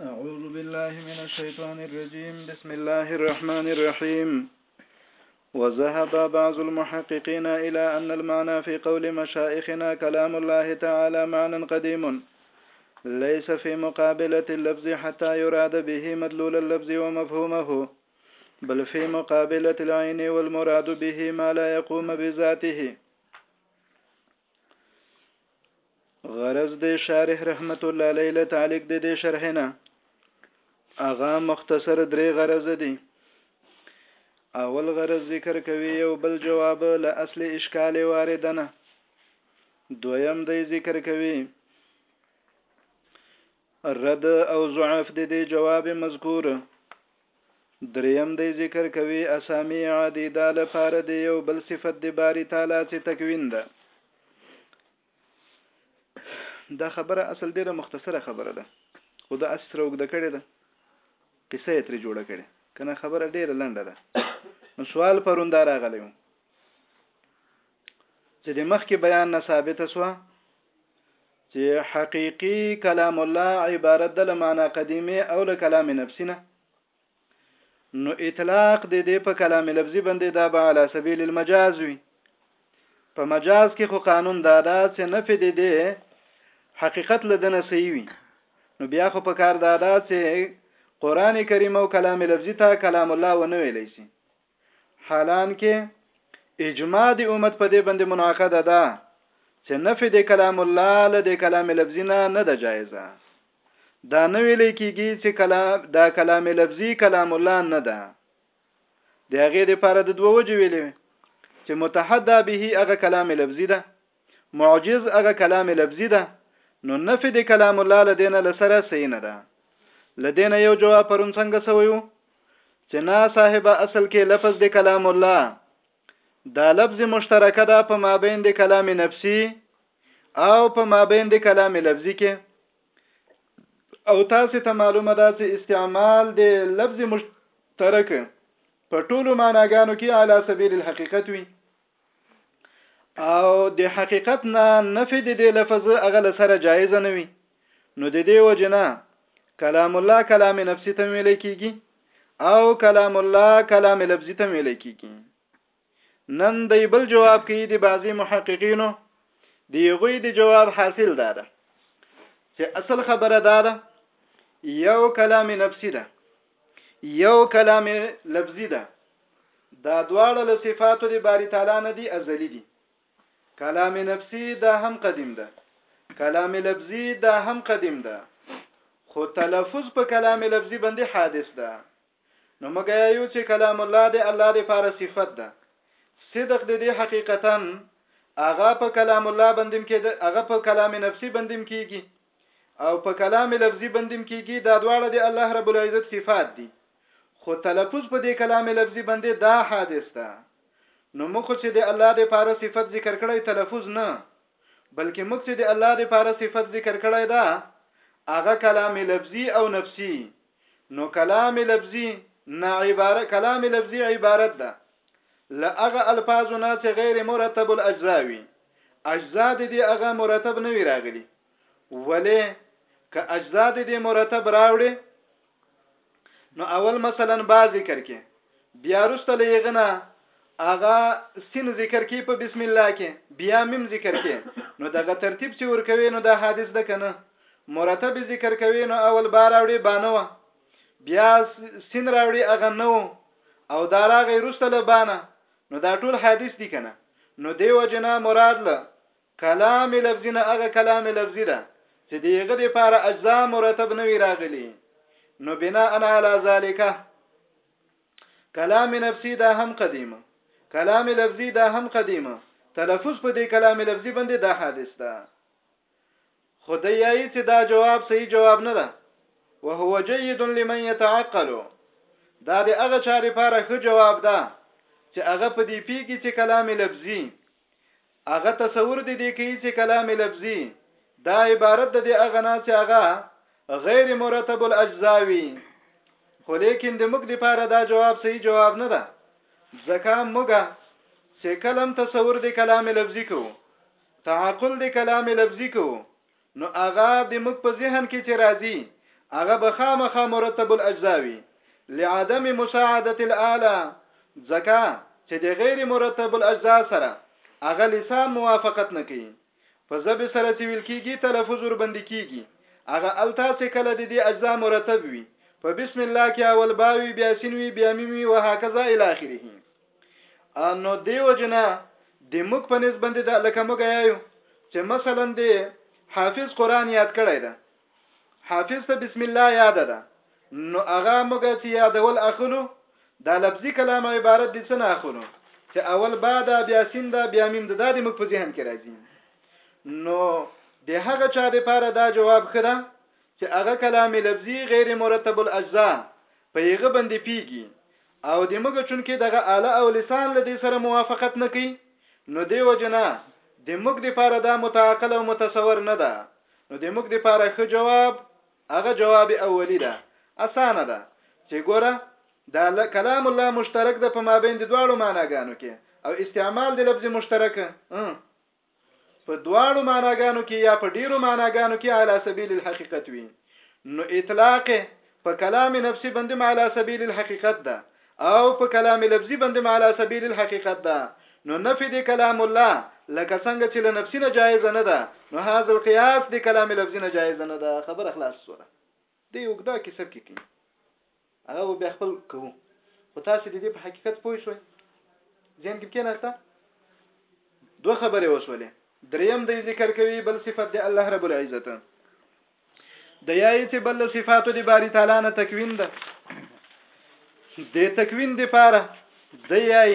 أعوذ بالله من الشيطان الرجيم بسم الله الرحمن الرحيم وذهب بعض المحققين إلى أن المعنى في قول مشائخنا كلام الله تعالى معنى قديم ليس في مقابلة اللفظ حتى يراد به مدلول اللفظ ومفهومه بل في مقابلة العين والمراد به ما لا يقوم بذاته غرض د شارح رحمت الله علیه له تعلق د دې شرح نه اغا مختصر درې غرض دي اول غرض ذکر کوي یو بل جواب له اصل اشکال واردنه دویم دی ذکر کوي رد او ضعف د دې جواب مذکور دریم دی ذکر کوي اسامی عدیده لپاره دی یو بل صفت دی باری تعالی چې تکوین ده دا خبره اصل ډیره مختصره خبره ده خو دا اسره وګد کړي ده قصه یې تر جوړه کړي کنه خبره ډیره لنډه ده نو سوال پروند راغلی چې د مخکې بیان نه ثابته شوه چې حقيقي کلام الله عبارت د معنا قديمه او له کلام نفسي نه نو اطلاق د دې په کلام لفظي باندې دا به على سبيل المجاز وي په مجاز کې خو قانون دا ده چې نفي د دې حقیقت لدنه صحیح وي نو بیا خو په کار دا ده چې قران کریم او کلام لفظي ته کلام الله ونه ویلی شي حالان کې اجماع د امت په دې باندې منعقد ده چې نفي د کلام الله له د کلام لفظي نه نه ده جایزه دا نه ویل کېږي چې کلام دا کلام لفظي کلام الله نه ده د هغه لپاره د دوه وجې ویلې چې متحدا به هغه کلام لفظي ده معجز هغه کلام لفظي ده نو نفي د کلام الله لدینه لسره صحیح نه ده لدینه یو جواب پرون څنګه سویو چې نا صاحب اصل کې لفظ د کلام الله دا لفظ مشترکه ده په مابین د کلام نفسي او په مابین د کلام لفظي کې او تاسو ته معلومه ده چې استعمال د لفظ مشترک په ټولو معناګانو کې علی سبیل الحقیقت وي او د حقیقت نه نفي د دې لفظ اغل سره جایز نه وي نو د دې وجنه کلام الله کلام نفسي ته ویل کیږي او کلام الله کلام لفظي ته ویل کیږي نن د بل جواب کې د بعضي محققینو د یغوی د جواب حاصل دا ده چې اصل خبره دا ده یو کلام نفسي ده یو کلام لفظی ده دا دواړه له صفاتو د باری تعالی نه دي ازلی دي کلام نفسی دا هم قدیم ده کلام لفظی دا هم قدیم ده خو تلفظ په کلام لفظی باندې حادث ده نو مګیا یو چې کلام الله دی الله دی فار صفت ده صدق د دې حقیقتا هغه په کلام الله باندې کې هغه په کلام نفسی باندې کېږي او په کلام لفظي بندیم کیږي دا دواړه د الله رب العزت صفات دي خو تلفظ په دې کلام لفظي باندې دا حادث ده نو موږ چې د الله د پاره صفت ذکر کړی تلفظ نه بلکې موږ چې د الله د پاره صفت ذکر کړی دا هغه کلام لفظي او نفسي نو کلام لفظي نه عبارت کلام لفظي عبارت ده له هغه الفاظو نه چې غیر مرتب الاجزا وي اجزا د دې هغه مرتب نه وي راغلي ولې که اجزا د دې مرتب راوړي نو اول مثلا با ذکر کې بیا رسته لېغنه هغه سين ذکر کي په بسم الله کي بيا ميم ذکر کي نو دغه ترتيب چي ورکوي نو دا حادث ده کنه مرتب ذکر کوي نو اول با راوړي بانه و بيا سين راوړي اغه نو او دا راغي رسته لبانه نو دا ټول حادث دي کنه نو دیو جنا مراد له کلام لفظي نه هغه کلام لفظي ده چې دیغه د لپاره اجزا مرتب نه وی راغلي نو بنا انا علی ذالک کلام نفسي دا هم قديمه کلام لفظي دا هم قديمه تلفظ په دې کلام لفظي باندې دا حادث ده خدای یې چې دا جواب صحیح جواب نه ده وهو جيد لمن يتعقل دا د هغه چارې لپاره ښه جواب ده چې هغه په دې پیږي چې کلام لفظي هغه تصور دې دې کوي چې کلام لفظي دا عبارت د دې هغه نه چې هغه غیر مرتب الاجزا وي خو لیکن د موږ لپاره دا جواب صحیح جواب نه ده ځکه موږ چې کلم تصور د کلام لفظي کوو تعقل د کلام لفظي کوو نو هغه د موږ په ذهن کې چې راځي هغه به خامخا مرتب الاجزا وي لعدم مساعدت الاله ځکه چې د غیر مرتب الاجزا سره هغه لسان موافقت نه کوي په زب سره چې ویل کیږي تلفظ ور باندې کیږي هغه التا چې کله د دې اجزا مرتب وي په بسم الله کې اول باوي بیا سینوي بیا میمي وهکذا الی اخره نو دیو جنا د موږ په نسبت باندې دا لکه موږ یایو چې مثلا د حافظ قران یاد کړی دا حافظ ته بسم الله یاد ده نو هغه موږ چې یادول اخلو دا لفظي کلام عبارت دي څنګه اخلو چې اول با دا بیا سین دا بیا میم دا د موږ په ذهن کې راځي نو د هغه چا د پاره دا جواب خره چې هغه کلام لفظي غیر مرتب الاجزاء په یغه باندې پیږي او د مګه چونکه دغه آله او لسان له دې سره موافقت نه کوي نو دې وجنه د مګ د پاره دا متعقل او متصور نه ده نو د مګ د پاره خ جواب هغه جواب اولی ده اسانه ده چې ګوره دا کلام الله مشترک ده په مابین د دواړو معناګانو کې او استعمال د لفظ مشترک په دواړو معناګانو کې یا په ډیرو معناګانو کې علی سبیل الحقیقت وي نو اطلاق په کلام نفسي باندې علی سبیل الحقیقت ده او په کلام لفظي باندې علی سبیل الحقیقت ده نو نفي د کلام الله لکه څنګه چې له نفسي نه جایز نه ده نو هاذ القياس د کلام لفظي نه جایز نه ده خبر خلاص سوره دی اوږده کیسه پکې کوي هغه به بیا خپل کوو خو تاسو د دې په حقیقت پوه شوي ذهن کې کېناسته دوه خبرې وسولې دریم دی ذکر کوي بل صفت دی الله رب العزت د یای چې بل صفاتو دی باری تعالی نه تکوین ده د تکوین دی پاره د یای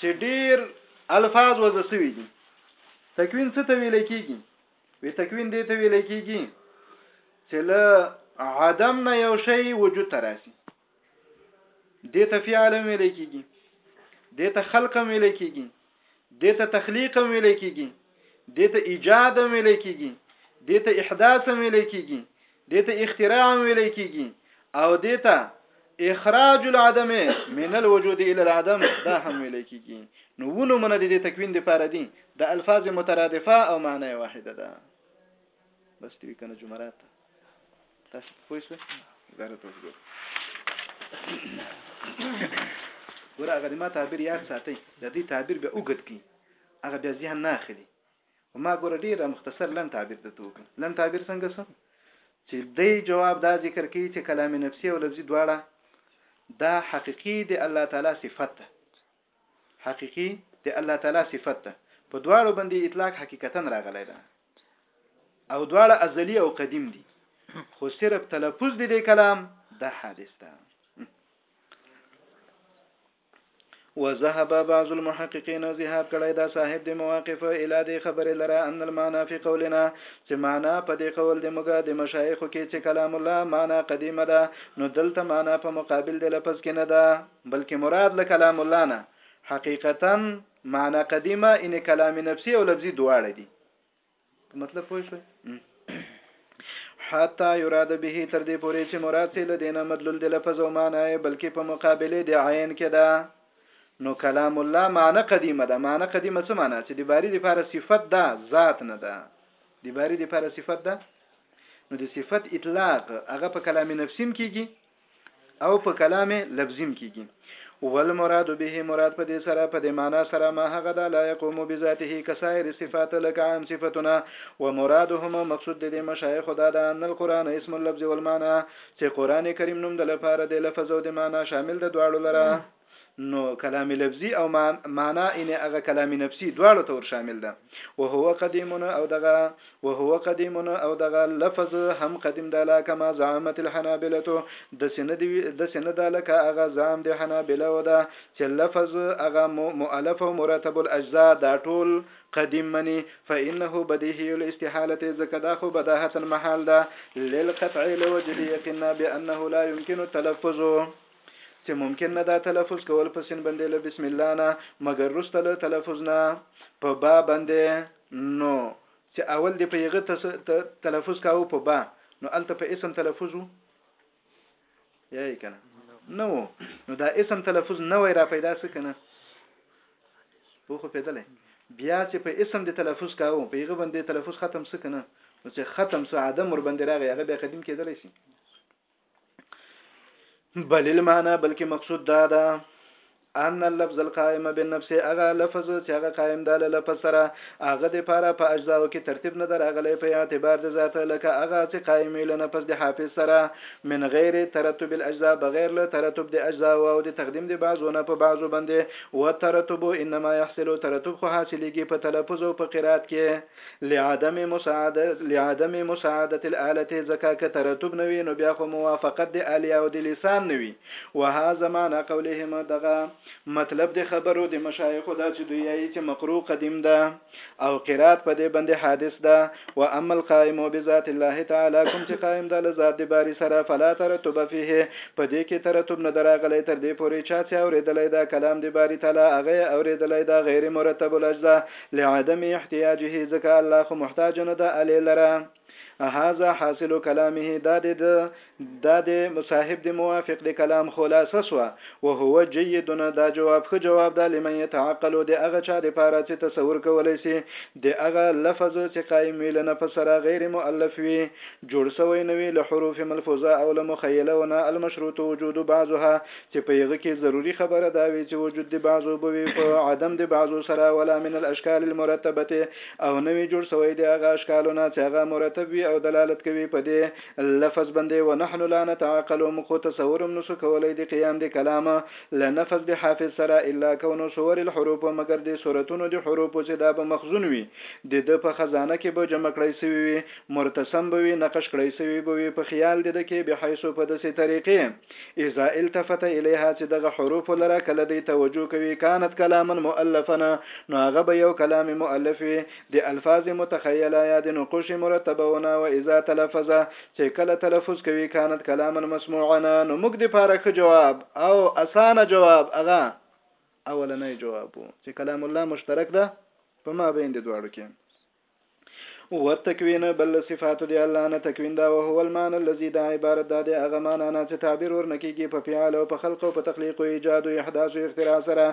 چې ډیر الفاظ وځسوي دي تکوین څه ته ویل کیږي وی تکوین دې ته ویل کېږي چې له عدم نه یو شی وجود ته راسي دې ته فعل ویل کېږي دې ته خلق ویل کېږي دې ته تخلیق ویل کېږي دې ته ایجاد ویل کېږي دې ته احداث ویل کېږي دې ته اختراع هم ویل کېږي او دې ته اخراج العدم من الوجود الى العدم دا هم ویل کېږي نو ونه من د دې تکوین لپاره دي د الفاظ مترادفه او معنی واحده ده بس دې کنه جمرات تاسو پوه شئ زاره تاسو ګور هغه ما تعبیر یاد ساتي د دې تعبیر به اوګد کی هغه بیا ذهن نه اخلي و ما ګوره ډیر مختصر لن تعبیر دته وکړ لن تعبیر څنګه سو چې دی جواب دا ذکر کوي چې کلام نفسي او لفظي دواړه دا حقيقي د الله تعالی صفت ده حقيقي د الله تعالی صفت ده په دواړو باندې اطلاق حقیقتا راغلی ده او دواړه ازلی او قدیم دي خو صرف تلفظ دې کلام د حادث ده وذهب بعض المحققين ذهاب کړی دا صاحب د مواقف اله د خبرې لره ان المعنى في قولنا چې معنا په دې قول د موږ د مشایخو کې چې کلام الله معنا قدیمه ده نو دلته معنا په مقابل د لفظ کې نه ده بلکې مراد له کلام الله نه حقیقتا معنا قدیمه ان کلام نفسي او لفظي دواړه دي په مطلب پوه شئ حتا یراد به تر دې پورې چې مراد له دینه مدلول د لفظ او معنی بلکې په مقابله د عین کې ده نو کلام الله معنی قدیمه ده معنی قدیمه څه معنی چې د باری د لپاره صفت ده ذات نه ده د باری د لپاره صفت ده نو د صفت اطلاق هغه په کلام نفسیم کېږي او په کلام لفظیم کیږي والمراد به مراد په دې سره په دې معنی سره ما هغه د لا يقوم بذاته کسائر صفات لك عام صفاتنا ومرادهم مقصود د دې مشایخ خدا د ان القرآن اسم اللفظ والمعنى چې قران کریم نوم د لپاره د لفظ او د معنی شامل د دواړو لره نو کلام لفظي او معنا ان هغه کلام نفسي دواړو ته ور شامل ده وهو قديم او دغه وهو قديم او دغه لفظ هم قديم ده لا كما زعمت الحنابلته د سند د سند لکه هغه زعم د حنابله او ده چې لفظ هغه مؤلف او مرتب الاجزاء دا ټول قديم مني فانه بديهي الاستحاله ځکه دا خو بداهه محال ده للقطع لوجه يقينا بانه لا يمكن التلفظ چه ممکن نه دا تلفظ کول په سین بندې له بسم الله نه مګر رسته له تلفظ نه په با بندې نو چه اول دې په یغه تلفظ کاوه په با نو الته په اسم تلفظ وو یای کنه نو نو دا اسم تلفظ نه وای را پیدا څه کنه په خو پیدلې بیا چې په اسم د تلفظ کاوه په یغه بندې تلفظ ختم څه کنه نو چې ختم څه عدم ور بندې راغی هغه بیا قدیم کېدلی شي بل المعنى بلکې مقصود دا ده ان اللفظ القائم بالنفس هغه لفظ چې هغه قائم ده له لفظ سره هغه د پاره په اجزاو کې ترتیب نه دراغلی په اعتبار د ذات لکه هغه چې قائم له نفس د حافظ سره من غیر ترتب الاجزاء بغیر له ترتب د اجزاء او د تقدیم د بعضو نه په بعضو باندې و ترتب انما يحصل ترتب خو حاصلېږي په تلفظ او په قرات کې لعدم مساعده لعدم مساعده الاله زکا که ترتب نه وي نو بیا خو موافقت د الی او د لسان نه وي وهذا معنی قولهم دغه مطلب د خبرو د مشایخو دا چې دوی یایي چې مقرو قدیم ده او قرات په دې باندې حادث ده و اما القائم بذات الله تعالی کوم چې قائم ده له ذات د باری سره فلا ترتب فيه په دې کې ترتب نه دراغلی تر دې پورې چا چې اوریدلای دا کلام د باری تعالی هغه اوریدلای دا غیر مرتب الاجزاء لعدم احتياجه ځکه الله خو محتاج نه ده الې لره. هذا حاصل کلامه دا دې د دا دې صاحب دې موافق د کلام خلاصه سوه. وهو جيد دا جواب ښه جواب ده لمن يتعقل د هغه چا د پاره چې تصور کولای سي د هغه لفظ چې قايم وي له نفس سره غير مؤلف وي جوړ سوی نه وي له حروف ملفوظه او له مخيله ونه المشروط وجود بعضها چې په هغه کې ضروري خبره دا وي چې وجود د بعضو به وي په عدم د بعضو سره ولا من الاشکال المرتبه او نه وي جوړ شوی د هغه اشکالونه چې هغه مرتب وي او دلالت کوي په دې لفظ باندې ونحن لا نتعقل موږ خو تصور هم نشو کولی د قیام د کلام له نفس د حافظ سره الا کونو صور الحروف مګر د صورتونو د حروفو چې دا به مخزون وي د ده په خزانه کې به جمع کړی سوي وي مرتسم به وي نقش کړی سوي به وي په خیال د ده کې بحیث په داسې طریقې اذا التفت الیها چې دغه حروفو لره کله دی توجه کوي کانت کلاما مؤلفا نو هغه به یو کلام مؤلف وي د الفاظ متخیله یا د نقوش مرتبونه و اذا تلفظ چې کله تلفظ کوي کانت کلاما مسموعا نو موږ د پاره ښه جواب او اسانه جواب هغه اولنی جواب چې کلام الله مشترک ده په ما بین د دواړو کې والتکوین بل صفات دی الله نه تکوین دا او هو المان الذي دا عبارت دا دی هغه معنا نه چې تعبیر ورنه کیږي په فعال او په خلق او په تخلیق او ایجاد او احداث او اختراع سره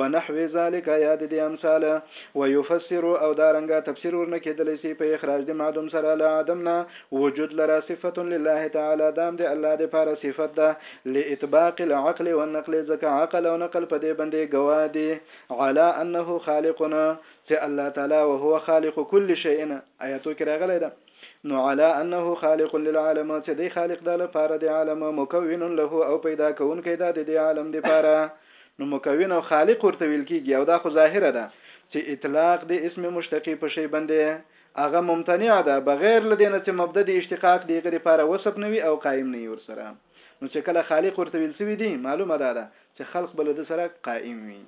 ونحو ذلک یا د دې امثال ويفسر او دا رنګه تفسیر ورنه کیدلی سي په اخراج د معدوم سره لا عدم نه وجود لرا صفت لله تعالی دام دی الله د پاره صفت ده لاطباق العقل والنقل ځکه عقل او نقل په دې باندې گواه دي علا انه خالقنا چې الله تعالی وهو خالق کل شیء آیاتو کې راغلی ده نو علا انه خالق للعالم چې دی خالق د لپاره د عالم مکون له او پیدا کوونکی دا د عالم د لپاره نو مکون او خالق ورته ویل کیږي او دا خو ظاهره ده چې اطلاق د اسم مشتقی په شی باندې هغه ممتنع ده بغیر لدینه چې مبدا د اشتقاق دی غیر لپاره وسب نه وي او قائم نه ور سره نو چې کله خالق ورته ویل سوی دی معلومه ده چې خلق بل د سره قائم وي